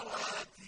السَّمَاوَاتِ